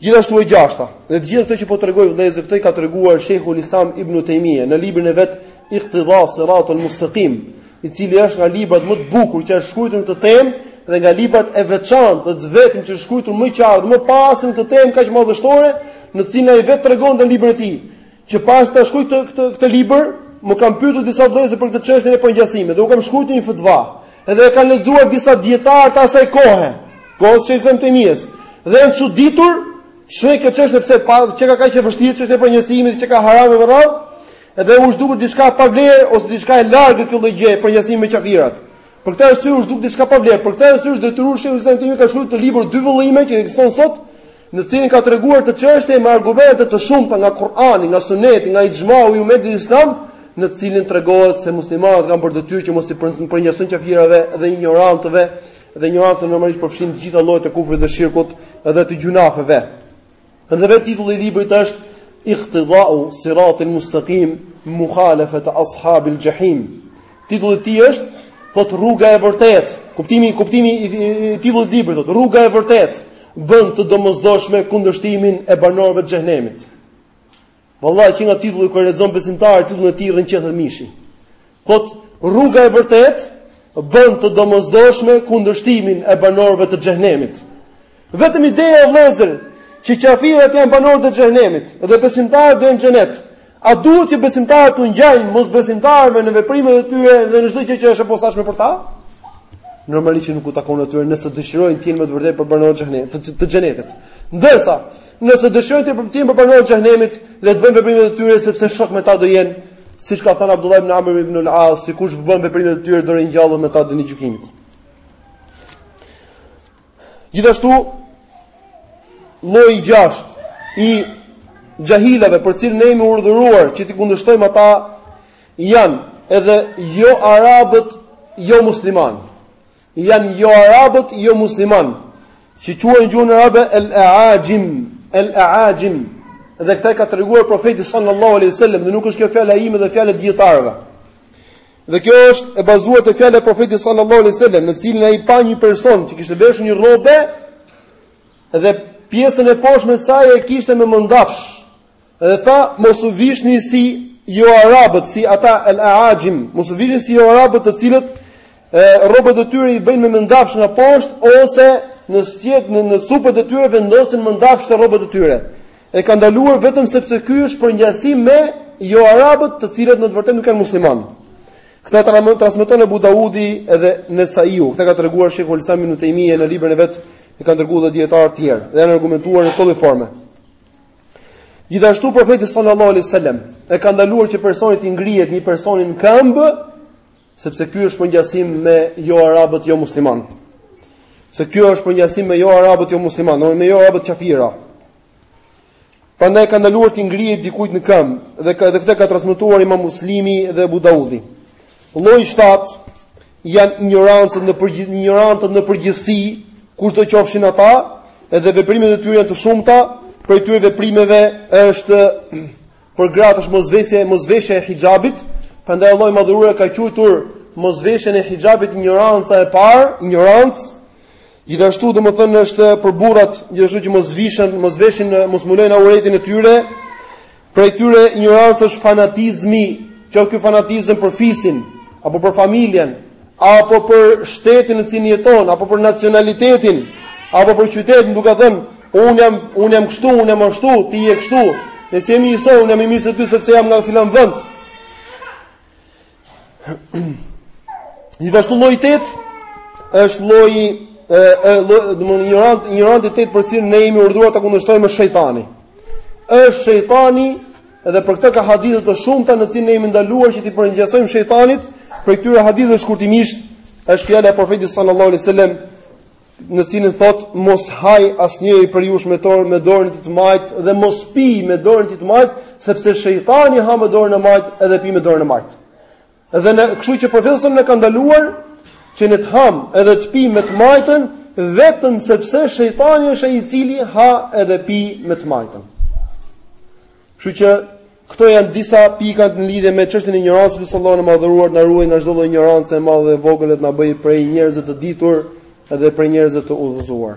Gjithashtu e gjashta, dhe të gjitha këto që po tregoj vëllezër, këto i ka treguar Shejhul Islam Ibn Taymije në librin e vet Iqtida Sirat al-Mustaqim, i cili është nga librat më të bukur që është shkrujtur në këtë temë dhe nga librat e veçantë dhe të vetëm që është shkrujtur më qartë e më pastër në këtë temë kaq madhështore, në të cilin ai vetë tregon në librin e tij. Që para se ta shkruaj këtë këtë këtë libër, më kanë pyetur disa vëllezër për këtë çështje e përngjasimit dhe u kam shkruar një fatva. Edhe e kanë lexuar disa dietarë të asaj kohe, kohës së Ibn Taymijes. Dhe janë çuditur se kjo çështje pse pa qenka kaq e vështirë çështja e përngjasimit qenka haram e me radhë, edhe u është dukur diçka pa vlerë ose diçka e largët kjo lloj gjë e përngjasimit me qafirat. Për këtë arsye u është duk diçka pa vlerë. Për këtë arsye është detyruar shehu Ibn Taymije ka shkruar këtë libër dy vëllime që ekziston sot, në të cilin ka treguar këtë çështje me argumente të shumta nga Kur'ani, nga Suneti, nga Ixhmau i umetit islam, në të cilin tregohet se muslimanët kanë për detyrë që mos i përngjasojnë qafirave dhe injorantëve, dhe injoranca normalisht përfshin të gjitha llojet e kufrit dhe shirkut dhe të gjunafeve. Dhe vetë titulli i librit është Iqtidau siratil mustaqim mukhalafat ashabil jahim. Titulli i tij është thot rruga e vërtetë. Kuptimi, kuptimi i titullit të librit thot rruga e vërtetë bën të domosdoshme kundërshtimin e banorëve të xhehenemit. Vallahi që nga titulli kur lexon besimtari titullin e tij rrënqethet mishi. Thot rruga e vërtetë bën të domosdoshme kundërshtimin e banorëve të xhehenemit. Vetëm ideja o vëllezër që qafirat janë banorët e xhehenemit dhe besimtarët do në xhenet. A duhet që besimtarët t'u ngjajnë mosbesimtarëve në veprimet e tyre dhe në çdo gjë që është e posaçme për ta? Normalisht që nuk u takon atyre nëse dëshirojnë të jenë me të vërtetë prej banorëve të xhehenemit, të, të xhenetit. Ndërsa, nëse dëshirojnë të jenë prej banorëve të xhehenemit, le të bëjnë veprimet e tyre sepse shok me ta do jenë, siç ka thënë Abdullah ibn Amr ibn al-As, se kush bën veprimet e tyre do ringjallen me ta ditën e gjykimit. Gjithashtu lloji i gjashtë i xhahilave për të cilën ne jemi urdhëruar që t'i kundërshtojmë ata janë edhe jo arabët, jo musliman. Janë jo arabët, jo musliman. Që quhen në gjuhën arabe el-aaxhim, el-aaxhim. Dhe këtë e ka treguar profeti sallallahu alaihi wasallam, dhe nuk është kjo fjala ime dhe fjala e dietarëve. Dhe kjo është e bazuar te fjala e Profetit sallallahu alaihi wasallam, në të cilën ai pa një person që kishte veshur një rrobe dhe pjesën e poshtme të saj e kishte me mëndafsh. Dhe tha, mos u vishni si jo arabët, si ata el aaxhim, mos u vishni si jo arabët të cilët e, rrobat e tyre i bëjnë me mëndafsh nga poshtë, ose në stjet, në, në supet e tyre vendosin mëndafsh te rrobat e tyre. E ka ndaluar vetëm sepse ky është përngjasim me jo arabët, të cilët në të vërtetë nuk janë muslimanë. Këtë e transmeton Abu Daudi edhe Nesaiu. Këtë ka treguar Shejhul Islam ibn Tejmije në librin e vet, e kanë treguar edhe dietarë të tjerë dhe janë argumentuar në këtë lloj forme. Gjithashtu profeti sallallahu alaihi wasallam e ka ndaluar që personi t'i ngrihet një personi në këmbë sepse ky është përngjasim me jo arabët, jo musliman. Se ky është përngjasim me jo arabët, jo musliman, ose me jo arabët qafira. Prandaj ka ndaluar t'i ngrihet dikujt në këmbë dhe dhe këtë e ka transmetuar Imam Muslimi dhe Abu Daudi. Lloji i 7 janë injorantët në përgjithësi, injorantët në përgjithësi, kushdo qofshin ata, edhe veprimet e tyre janë të shumta, prej tyre veprimeve është për gratë është mosveshja, mosveshja e hixhabit, prandaj Allahu i madhëruar e ka quajtur mosveshjen e hixhabit injoranca e parë, injorancë. Gjithashtu domethënë është për burrat, gjithashtu që mos vishen, mos veshin, mos mulojnë auretin e tyre. Prej tyre injorancë është fanatizmi, qoftë ky fanatizëm për fisin apo për familjen, apo për shtetin në të cilin jeton, apo për nacionalitetin, apo për qytetin, duke thënë, unë jam, unë jam kështu, unë jam ashtu, ti je kështu, ne s'e jemi iso, unë jam më i mirë se ty, sepse jam nga filan vend. Gjithashtu lloji i tetë, është lloj, injoranti i tetë për të cilin ne jemi urdhëruar ta kundërshtojmë është shejtani. është shejtani, Edhe për këtë ka hadithe të shumta në të cilin ne jemi ndaluar që t'i përngjasojmë shejtanit, prej këtyre haditheve shkurtimisht është fjala e profetit sallallahu alaihi wasallam në të cilin thotë mos hajë asnjëri prej jush me dorë me dorën e tij të majtë dhe mos pijë me dorën e tij të majtë sepse shejtani ha me dorën e majtë edhe pi me dorën e majtë. Dhe kështu që profeti sallallahu alaihi wasallam na ka ndaluar që ne të hamë edhe të pimë me të majtën vetëm sepse shejtani është ai i cili ha edhe pi me të majtën. Kështu që këto janë disa pika në lidhje me çështjen e injorancës, që Allahu i madhëruar të na ruajë nga çdo lloj injorance e madhe e vogël, të na bëjë prej njerëzve të ditur edhe prej njerëzve të udhëzuar.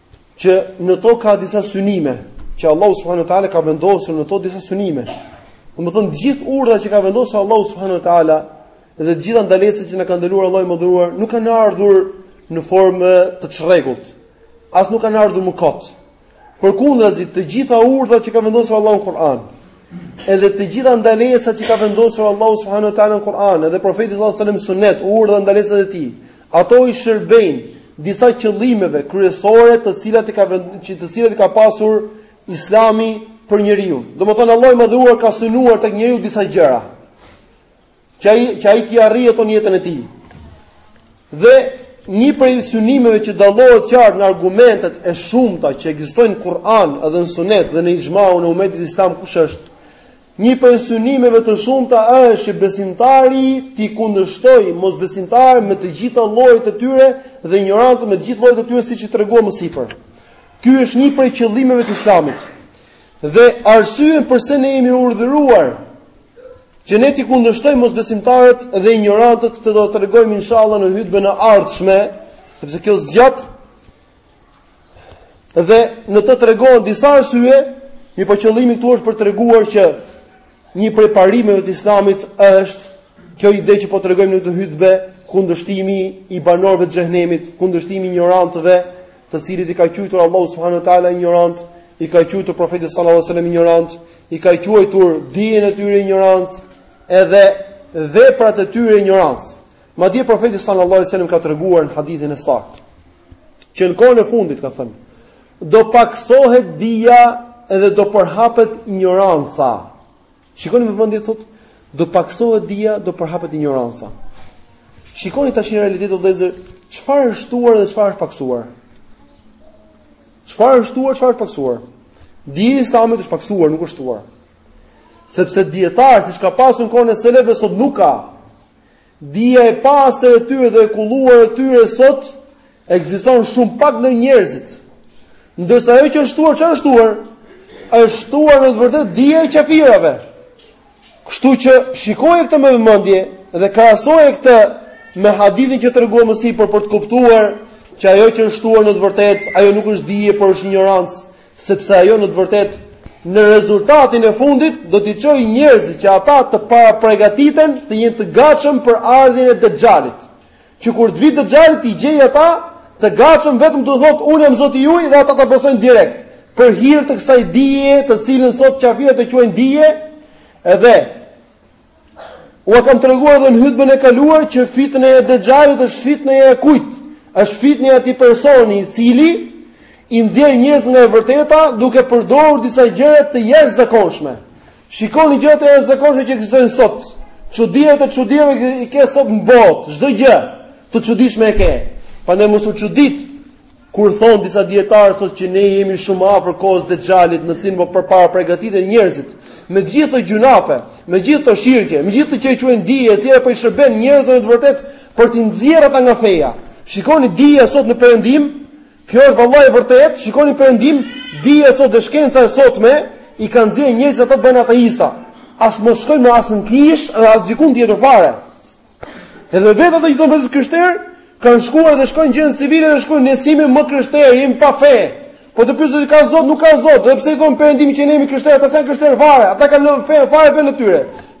që në to ka disa synime, që Allahu subhanahu wa taala ka vendosur në to disa synime. Domethënë të gjithë urdhrat që ka vendosur Allahu subhanahu wa taala dhe të gjitha ndalesat që na ka ndaluar Allahu i madhëruar, nuk kanë ardhur në formë të çrregullt. As nuk kanë ardhur më kot. Përkundrazi të gjitha urdhrat që ka vendosur Allahu në Kur'an, edhe të gjitha ndalesat që ka vendosur Allahu subhanahu wa taala në Kur'an, edhe profeti sallallahu alajhi wasallam në sunet, urdhrat ndalesat e tij, Ato i shërbejnë disa qëllimeve kryesore të cilat i ka të cilat i ka pasur Islami për njeriun. Domethënë Allahu i Madhëruar ka synuar tek njeriu disa gjëra. Që ai që ai t'i arrijë ato në jetën e tij. Dhe një prej synimeve që dallohet qartë nga argumentet e shumta që ekzistojnë në Kur'an dhe në Sunet dhe në ixhmaun e umetit islam kush është? Një prej synimeve të shumta është që besimtari t'i kundërshtojë mosbesimtarët me të gjitha llojet e tyre dhe injorantët me të gjithë llojet e tyre siç i treguam më sipër. Ky është një prej qëllimeve të Islamit. Dhe arsyen përse ne jemi urdhëruar që ne t'i kundërshtojmë mosbesimtarët dhe injorantët, këtë do ta tregojmë inshallah në hytben e ardhshme, sepse kjo zgjat Dhe në të tregohen disa arsye, mirëpo qëllimi këtu është për të treguar që një prej parimeve të islamit është kjo ide që po tregojmë në këtë hytbe, kundërshtimi i banorëve të xhehenemit, kundërshtimi i injorantëve, të cilët i ka quajtur Allahu subhanahu ta'ala injorantë, i ka quajtur profeti sallallahu sallam injorantë, i ka quajtur dijen e tyre injorancë, edhe veprat e tyre injorancë. Madje profeti sallallahu sallam ka treguar në hadithin e saktë. që në kohën e fundit ka thënë, do paksohet dija edhe do përhapet injoranca. Shikoni me vëmendje, thot, do paksohet dija, do përhapet injoranca. Shikoni tash në realitet o vëllezër, çfarë është shtuar dhe çfarë është paksuar. Çfarë është shtuar, çfarë është paksuar. Dija e Islamit është paksuar, nuk është shtuar. Sepse dijetarë siç ka pasur në kohën e selefëve sot nuk ka. Dija e pastër e tyre dhe e kulluar e tyre sot ekziston shumë pak ndër njerëzit. Ndërsa ajo që është shtuar, çfarë është shtuar? Është shtuar në të vërtetë dija e qafirave. Kështu që shikoje këtë me vëmendje dhe krahasoje këtë me hadithin që treguam më sipër për të kuptuar që ajo që është shtuar në të vërtetë, ajo nuk është dije, por është injorancë. sepse ajo në të vërtetë në rezultatin e fundit do t'i çojë njerëzit që ata të parapërgatiten të jenë të gatshëm për ardhjen e Dexhalit. Që kur të vijë Dexhali t'i gjejë ata të gatshëm vetëm t'u thotë unë jam Zoti juaj dhe ata ta besojnë direkt. Për hir të kësaj dije, të cilën sot qafirët e quajnë dije, edhe Ua kam treguar edhe në hutbën e kaluar që fitneja e Dexhalit është fitne e kujt? Është fitne e atij personi i cili i nxjerr njerëzit nga e vërteta duke përdorur disa gjëra të jashtëzakonshme. Shikoni gjërat e jashtëzakonshme që ekzistojnë sot. Çudirat e çudirave i ke sot në botë, çdo gjë të çuditshme e ke. Prandaj mos u çudit Kur thonë disa dijetarë sot që ne jemi shumë afër kohës së Dexhalit, në të cilën po parapërgatiten njerëzit. Me gjithë këto gjynahe, me gjithë këto shirqe, me gjithë atë që e quajnë dije, e cila po i shërben njerëzve në të vërtetë për t'i nxjerrë ata nga feja. Shikoni dija sot në perëndim, kjo është vallahi e vërtetë, shikoni perëndim, dija sot dhe shkenca e sotme i kanë nxjerrë njerëzit ata u bënë ateista. As mos shkojnë më as në kishë, as gjikun tjetër fare. Edhe vetë ata që thonë vetë krishterë kanë shkuar dhe shkojnë në gjendje civile dhe shkruajnë ne s'jemi më krishterë, jemi pa fe. Po të pyesësh a ka Zot, nuk ka Zot, edhe pse i thonë perëndimi që ne jemi krishterë, ata s'janë krishterë fare, ata kanë lënë fare fenë e tyre.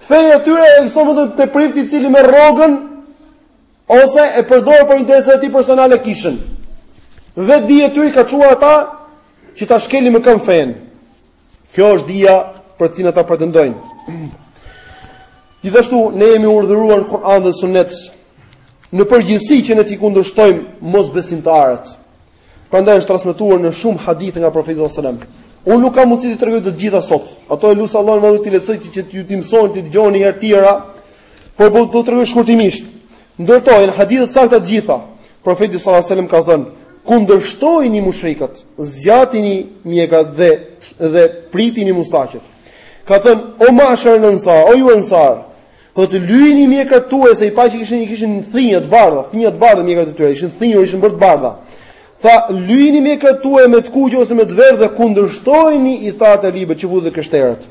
Feja e tyre është vetëm te prifti i cili merr rrogën ose e përdor për interesat e tij personale kishën. Dhe dija e tyre i ka çuar ata që ta shkelin me këmbë fenë. Kjo është dija për cilën ata pretendojnë. Gjithashtu ne jemi urdhëruar në Kur'an dhe Sunet në përgjithësi që ne t'i kundërshtojmë mosbesimtarët. Prandaj është transmetuar në shumë hadithe nga profeti sallallahu alajhi wasallam. Unë nuk kam mundësi t'i tregoj të gjitha sot. Ato e lus Allahun t'ua lehtësojë që t'i mësoni t'i dëgjoni herë tjera, por po do të tregoj shkurtimisht. Ndër to janë hadithet të sakta të gjitha. Profeti sallallahu alajhi wasallam ka thënë: "Kundërshtojini mushrikët, zgjatini mjekrat dhe dhe pritini mustaqet." Ka thënë: "O mashar al ansar, o ju ansar, thotë lyini mjekrat tuaja se i pa që i kishin i kishin thinjat të bardha, thinjat të bardha mjekrat e tyre, ishin thinjur, ishin bërë të bardha." Tha, lyini mjekrat tuaja me të kuqe ose me të verdhë dhe kundërshtojini ithtarët e librit çifutët dhe krishterët.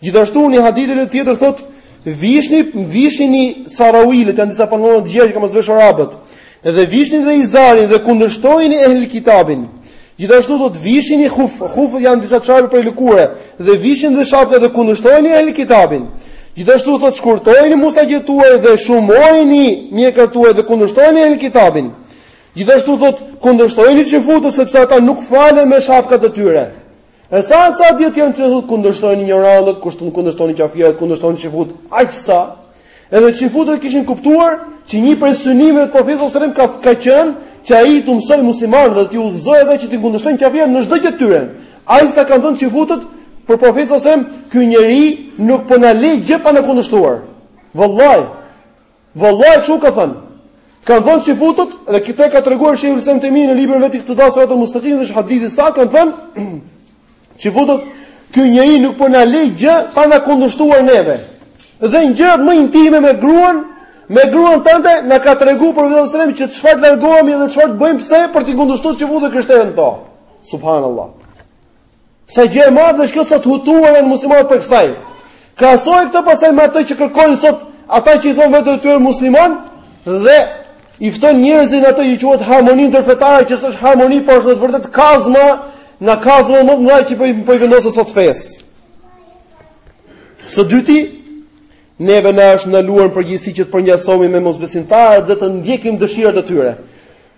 Gjithashtu një hadith tjetër thotë vishni vishini sarauilet janë disa pantallona të gjerë që kanë pas vesh arabët. Edhe vishni dhe izarin dhe kundërshtojini ehli kitabin. Gjithashtu thotë vishni khuf, khufët janë disa çorape prej lëkure dhe vishni dhe shapka dhe kundërshtojini ehli kitabin. Gjithashtu thotë shkurtojini mustaqet tuaja dhe shumojini mjekrat tuaja dhe kundërshtojini ehli kitabin. Gjithashtu thotë kundërshtojini çifutët sepse ata nuk falen me shapkat e tyre. E sa e sa hadithe janë që thotë kundërshtojini injorantët, kushton kundërshtojini qafirët, kundërshtojini çifutët, aq sa edhe çifutët kishin kuptuar që një prej synimeve të profetit sallallahu alajhi wasallam ka ka qenë që ai t'u mësojë muslimanëve dhe t'i udhëzojë edhe që t'i kundërshtojnë qafirët në çdo gjë të tyre. Aq sa kanë thënë çifutët për profetin sallallahu alajhi wasallam, ky njeri nuk po na le gjë pa na kundërshtuar. Vallahi, Vallahi kështu ka thënë. Kan thënë çifutët dhe këtë e ka treguar Sheikhul Islam Ibn Tejmije në librin e vet Iktida Sirat al Mustaqim dhe hadith i saktë kan thënë çifutët ky njeri nuk po na le gjë pa na kundërshtuar neve. Dhe në gjërat më intime me gruan, me gruan tënde na ka treguar profeti sallallahu alajhi wasallam që çfarë të largohemi dhe çfarë të bëjmë pse për t'i kundërshtuar çifutët krishterët në to. Subhanallahu. Sa gjë e madhe është kjo sa të hutuar janë muslimanët prej kësaj. Krahasoje këtë pastaj me atë që kërkojnë sot ata që i thonë vetes së tyre muslimanë dhe i ftojnë njerëzit në atë që quhet harmoni ndërfetare, që s'është harmoni, por është në të vërtetë kazma, nga kazmat më të mëdha që po i po vendosen sot fesë. Së dyti, neve na është ndaluar në përgjithësi që të përngjasohemi me mosbesimtarët dhe t'i ndjekim dëshirat e tyre.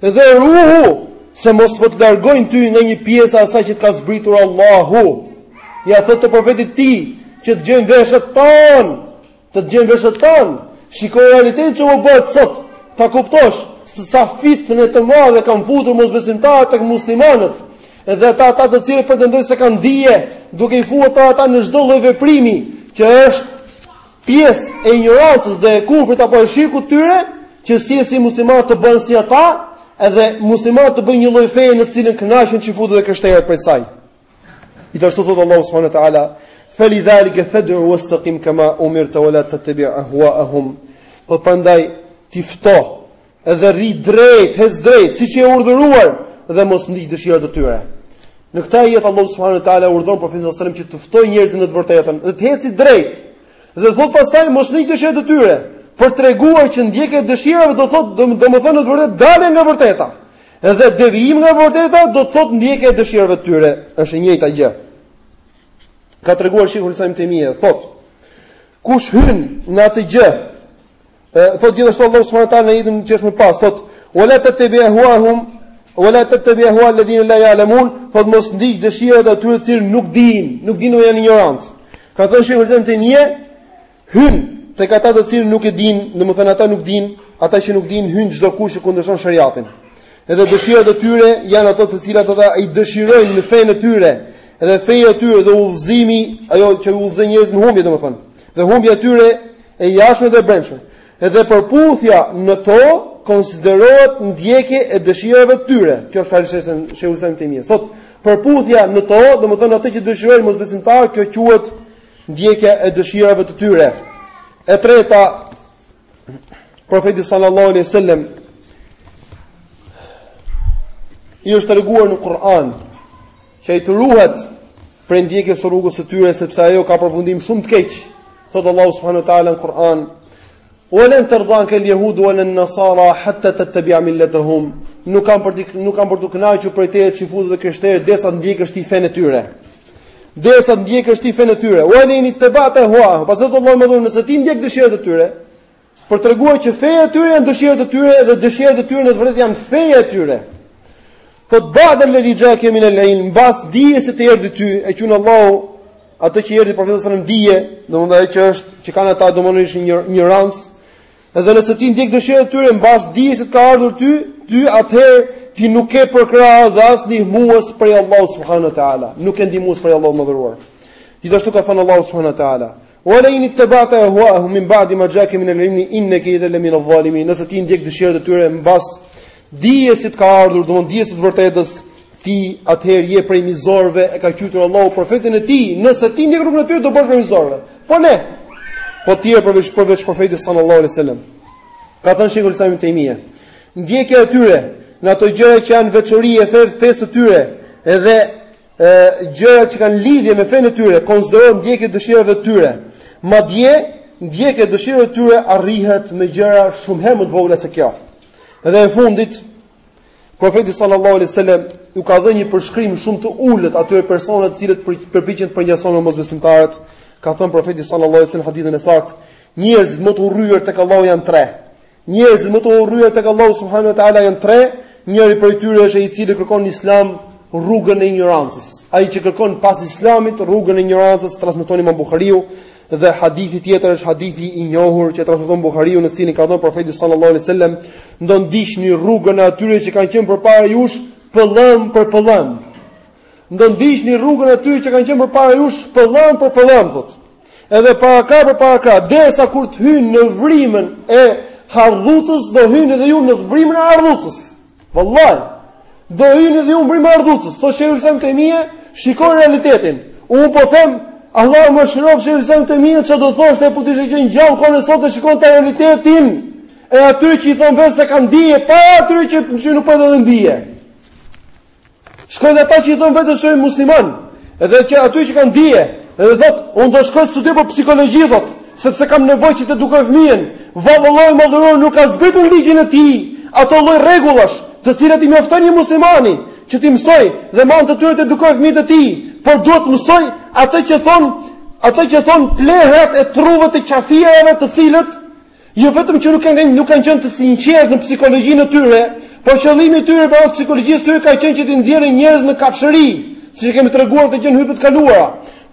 Dhe ruhu se mos po të largojnë ty nga një pjesë e asaj që të ka zbritur Allahu. Ia thotë profetit të tij, që të dëgjojnë veshët tanë, të dëgjojnë veshët tanë, shikoje realitetin që po bëhet sot, ta kuptosh, se sa fitne të madhe kanë futur mosbesimtarët tek muslimanët, edhe te ata të cilët pretendojnë se kanë dije, duke i ftuar ata ata në çdo lloj veprimi, që është pjesë e injorancës dhe e kufrit apo e shirkut të tyre, që si e si muslimanët të bëhen si ata, edhe muslimanët të bëjnë një lloj feje në të cilën kënaqen çifutët dhe krishterët prej saj. Gjithashtu thotë Allahu subhanahu wa taala, "Falidhalika fad'u wastaqim kama umirta wa la tattabi' ahwa'ahum." Po prandaj ti fto Edhe rri drejt, ec drejt, siç je urdhëruar dhe mos ndiq dëshirat e tyre. Në këtë ajet Allahu subhanahu wa taala urdhon profetin sallallahu alajhi wasallam që të ftojë njerëzit në të vërtetën dhe të eci drejt. Dhe thot pastaj mos ndiq dëshirat e tyre, për treguar që ndjekja e dëshirave do thot domethënë në të vërtetë dalja nga vërteta. Edhe devijim nga vërteta do të thotë ndjekja e dëshirave të tyre, është e njëjta gjë. Ka treguar Sheikhul Islam Tejmie, thot: Kush hyn në atë gjë Thotë gjithashtu Allahu subhanahu wa taala në ajetin e që është pas, thotë: "Wala tattabi'uhum wala tattabi' ahwa alladhina la ya'lamun", thotë mos ndiq dëshirat e atyre të cilët nuk dinë, nuk dinë janë injorant. Ka thënë Sheikhul Islam te një hyn tek ata të cilët nuk e dinë, domethënë ata nuk dinë, ata që nuk dinë hyn çdo kush që kundërshton shariatin. Edhe dëshirat e tyre janë ato të cilat ata i dëshirojnë në fenë e tyre, edhe feja e tyre dhe udhëzimi, ajo që udhëzon njerëzit në humbje domethënë. Dhe humbja e tyre e jashtme dhe e brendshme. Edhe përputhja në to konsiderohet ndjekje e dëshirave të tyre. Kjo është fjala e Shehul Islam Tejmia. Thot përputhja në to, domethënë atë që dëshirojnë mosbesimtarët, kjo quhet ndjekja e dëshirave të tyre. E treta, profeti sallallahu alaihi wasallam i është treguar në Kur'an që ai të ruhet prej ndjekjes së rrugës së tyre sepse ajo ka përfundim shumë të keq. Thot Allahu subhanahu wa taala në Kur'an: "Wa lan tardhanka al-yahud wa la nasara hatta tattabi'a millatahum." Nuk kanë për të nuk kanë për t'u kënaqur prej teje çifutët dhe krishterët derisa të ndjekësh ti fenë e tyre. Derisa të ndjekësh ti fenë e tyre. Wa la in ittaba'ta ahwa. Pastaj thot Allahu madhëruar nëse ti ndjek dëshirat e tyre. Për treguar që feja e tyre janë dëshirat e tyre dhe dëshirat e tyre në të vërtetë janë feja e tyre. Thot ba'd alladhi ja'aka min al-ilm, mbas dijes që të erdhi ty, e qun Allahu atë që i erdhi profetit sallallahu alajhi dije, domethënë ajo që është që kanë ata domethënë injorancë. Edhe nëse ti ndjek dëshirat e tyre mbas dijes që të ka ardhur ty, ty atëherë ti nuk ke përkrah dhe as ndihmues prej Allahu subhanahu wa taala. Nuk ke ndihmues prej Allahut madhëruar. Gjithashtu ka thënë Allahu subhanahu wa taala, Wa la in ittaba'ta ahwa'ahum min ba'di ma ja'aka min al-'ilmi innaka idhan la min adh-dhalimin. Nëse ti ndjek dëshirat e tyre mbas dijes që të ka ardhur, domethënë dijes së vërtetës, ti atëherë je prej mizorëve, e ka quajtur Allahu profetin e tij. Nëse ti ndjek rrugën e tyre, do bësh prej mizorëve. Po ne. Po të tjerët përveç përveç profetit sallallahu alaihi wasallam. Ka thënë Sheikhul Islam Tejmia. Ndjekja e tyre në ato gjëra që janë veçori e fesë së tyre, edhe ë gjëra që kanë lidhje me fenë e tyre, konsiderohet ndjekje e dëshirave të tyre. Madje, ndjekja e dëshirave të tyre arrihet me gjëra shumë herë më të vogla se kjo. Dhe e fundit, profeti sallallahu alaihi wasallam u ka dhënë një përshkrim shumë të ulët atyre personave të cilët përpiqen të përngjasojnë me mosbesimtarët. Ka thënë profeti sallallahu alaihi wasallam hadithin e saktë, njerëzit më të urryer tek Allahu janë tre. Njerëzit më të urryer tek Allahu subhanahu wa taala janë tre, njëri prej tyre është ai i cili kërkon në Islam rrugën e injorancës. Ai që kërkon pas Islamit rrugën e injorancës, transmeton Imam Buhariu dhe hadithi tjetër është hadithi i njohur që transmeton Buhariu në cilin ka thënë profeti sallallahu alaihi wasallam, "Do ndiqni rrugën e atyre që kanë qenë përpara jush, pëllëm për pëllëm." Do ndiqni rrugën e atyre që kanë qenë përpara jush, pëllëmbë për pëllëmbë, thotë. Edhe parakrah për parakrah, derisa kur të hyjnë në vrimën e hardhucës, do hyni edhe ju në vrimën e hardhucës. Vallahi, do hyni edhe ju në vrimën e hardhucës. To shehë sa të mia, shikoj realitetin. Unë po them, Allah më shërof se sa të mia çfarë do thoshte po të ishte gjallë kur sot të shikonte realitetin e atyre që i thonë vetes se kanë dije, pa atyre që nuk pretendojnë dije. Shikoji ata që i thonë vetes se janë muslimanë, edhe atyre që kanë dije, edhe thotë, unë do shkoj studio për psikologji thotë, sepse kam nevojë që të edukoj fëmijën. Vallë Allahu i madhëruar nuk ka zbritur ligjin e tij, ato lloj rregullash, të cilat i mjafton një muslimani që t'i mësojë dhe me anë të tyre të edukojë fëmijët e tij, por duhet të mësojë ato që thonë, ato që thonë plehrat e truve të qafirave të cilët Jo vetëm që nuk kanë qenë nuk kanë qenë të sinqertë në psikologjinë e tyre, por qëllimi i tyre me anë të psikologjisë tyre ka qenë që t'i nxjerrin njerëzit në kafshëri, siç e kemi treguar të gjën hyjtë të kaluara.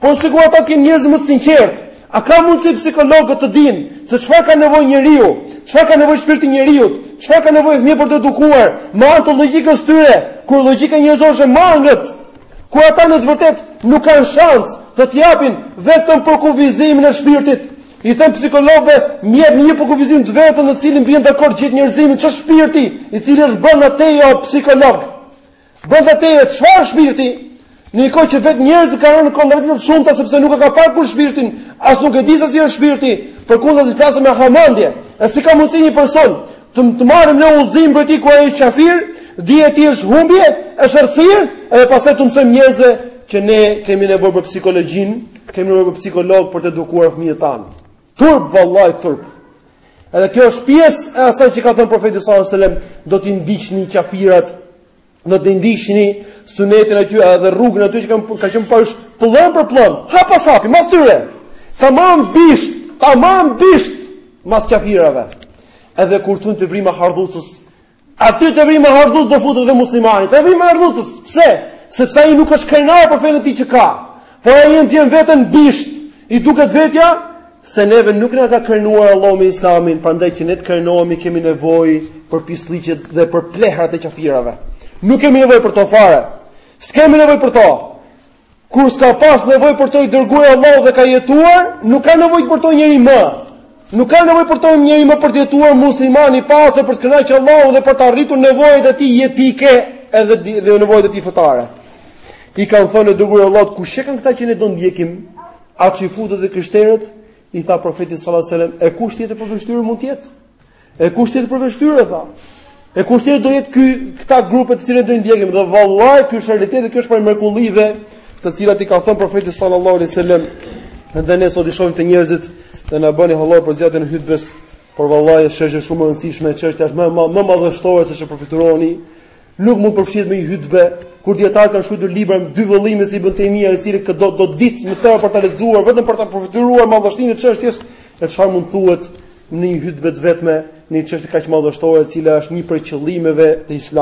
Por sikur ata të jenë njerëzit më të sinqertë, a ka mundësi psikologët të dinë se çfarë ka nevojë njeriu, çfarë ka nevojë shpirti i njeriut, çfarë ka nevojë fëmija për t'u edukuar, me anë të logjikës së tyre, kur logjika njerëzore është e mangët, kur ata në të vërtetë nuk kanë shans të të japin vetëm përkufizimin e shpirtit, I them psikologëve, më jepni një përkufizim të vetëm në të cilin bien dakord gjithë njerëzimi, ç'është shpirti, i cili është brenda teje o psikolog? Brenda teje çfarë është shpirti? Në një kohë që vetë njerëzit kanë rënë në kontradikta të shumta sepse nuk e ka parë kurrë shpirtin, as nuk e di se si është shpirti, përkundazi flasin me hamendje. E si ka mundësi një person të të marrim ne udhëzim prej tij kur ai është qafir, dija e tij është humbje, është rrëfir, edhe pastaj të mësojmë njerëzve që ne kemi nevojë për psikologjinë, Kemi nevojë për psikolog për të edukuar fëmijët tanë. Turp vallahi turp. Edhe kjo është pjesë e asaj që ka thënë profeti sallallahu alajhi wasallam, do t'i ndiqni qafirat, do t'i ndiqni sunetin e atyre edhe rrugën e atyre që kanë qenë para jush pëllëmbë për pëllëmbë, hap pas hapi, mas tyre. Tamam bisht, tamam bisht mas qafirave. Edhe kur t'hyn te vrima e hardhucës, Aty te vrima e hardhucës do futet dhe muslimani. Te vrima e hardhucës. Pse? Sepse ai nuk është krenar për fenë e tij që ka. Po ai e ndjen veten bisht. I duket vetja se neve nuk na ka krenuar Allahu me Islamin, prandaj që ne të krenohemi kemi nevojë për pisllëqet dhe për plehrat e qafirave. Nuk kemi nevojë për to fare. S'kemi nevojë për to. Kur s'ka pas nevojë për to i dërguari i Allahut dhe ka jetuar, nuk ka nevojë për to njeri më. Nuk ka nevojë për to njeri më për të jetuar musliman i pastër për të kënaqur Allahun dhe për të arritur nevojat e tij jetike edhe dhe nevojat e tij fetare. I kanë thënë: O i dërguari i Allahut, kush qenkan këta që ne do ndjekim? A çifutët dhe të krishterët? U tha profeti sallallahu alajhi wasallam, e kush tjetër përveç tyre mund të jetë? E kush tjetër përveç tyre tha? E kush tjetër do jetë ky këta grupe të cilët do i ndjekin dhe vallahi ky është realiteti, kjo është prej mrekullive të cilat i ka thënë profeti sallallahu alaihi wasallam. Dhe ne sot i shohim te njerëzit dhe na bëni hallall për zgjatjen e hytbes, por vallahi është çështje shumë e rëndësishme, çështja është më më, më madhështore se çfarë përfytyroni. Nuk mund të përfshihet me një hytbe kur dijetarë kanë shkruar libra me dy vëllime si Ibn Taymija, i cili që do ditë të tëra për ta lexuar, vetëm për ta përfytyruar madhështinë e çështjes, e çfarë mund thuhet në një hytbe të vetme, në një çështje kaq madhështore e cila është një prej qëllimeve të Islamit.